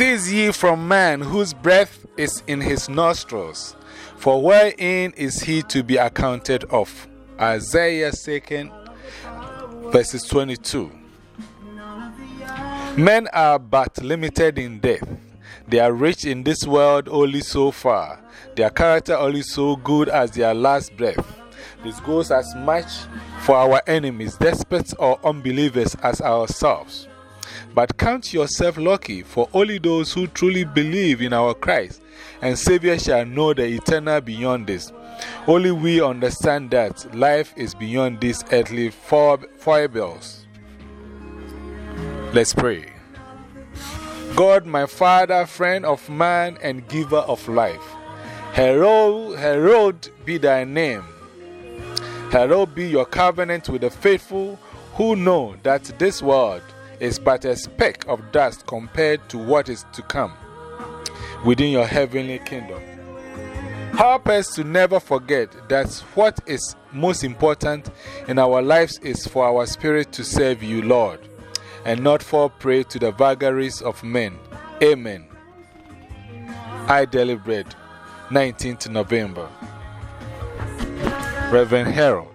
Cease ye from man whose breath is in his nostrils, for wherein is he to be accounted of? Isaiah 2, verses 22. Men are but limited in death. They are rich in this world only so far, their character only so good as their last breath. This goes as much for our enemies, despots or unbelievers, as ourselves. But count yourself lucky, for only those who truly believe in our Christ and Savior shall know the eternal beyond this. Only we understand that life is beyond these earthly foibles. Let's pray. God, my Father, friend of man, and giver of life, herald, herald be thy name. Herald be your covenant with the faithful who know that this world is but a speck of dust compared to what is to come within your heavenly kingdom. Help us to never forget that what is most important in our lives is for our spirit to serve you, Lord, and not fall prey to the vagaries of men. Amen. I deliberate 19th November. Reverend Harold.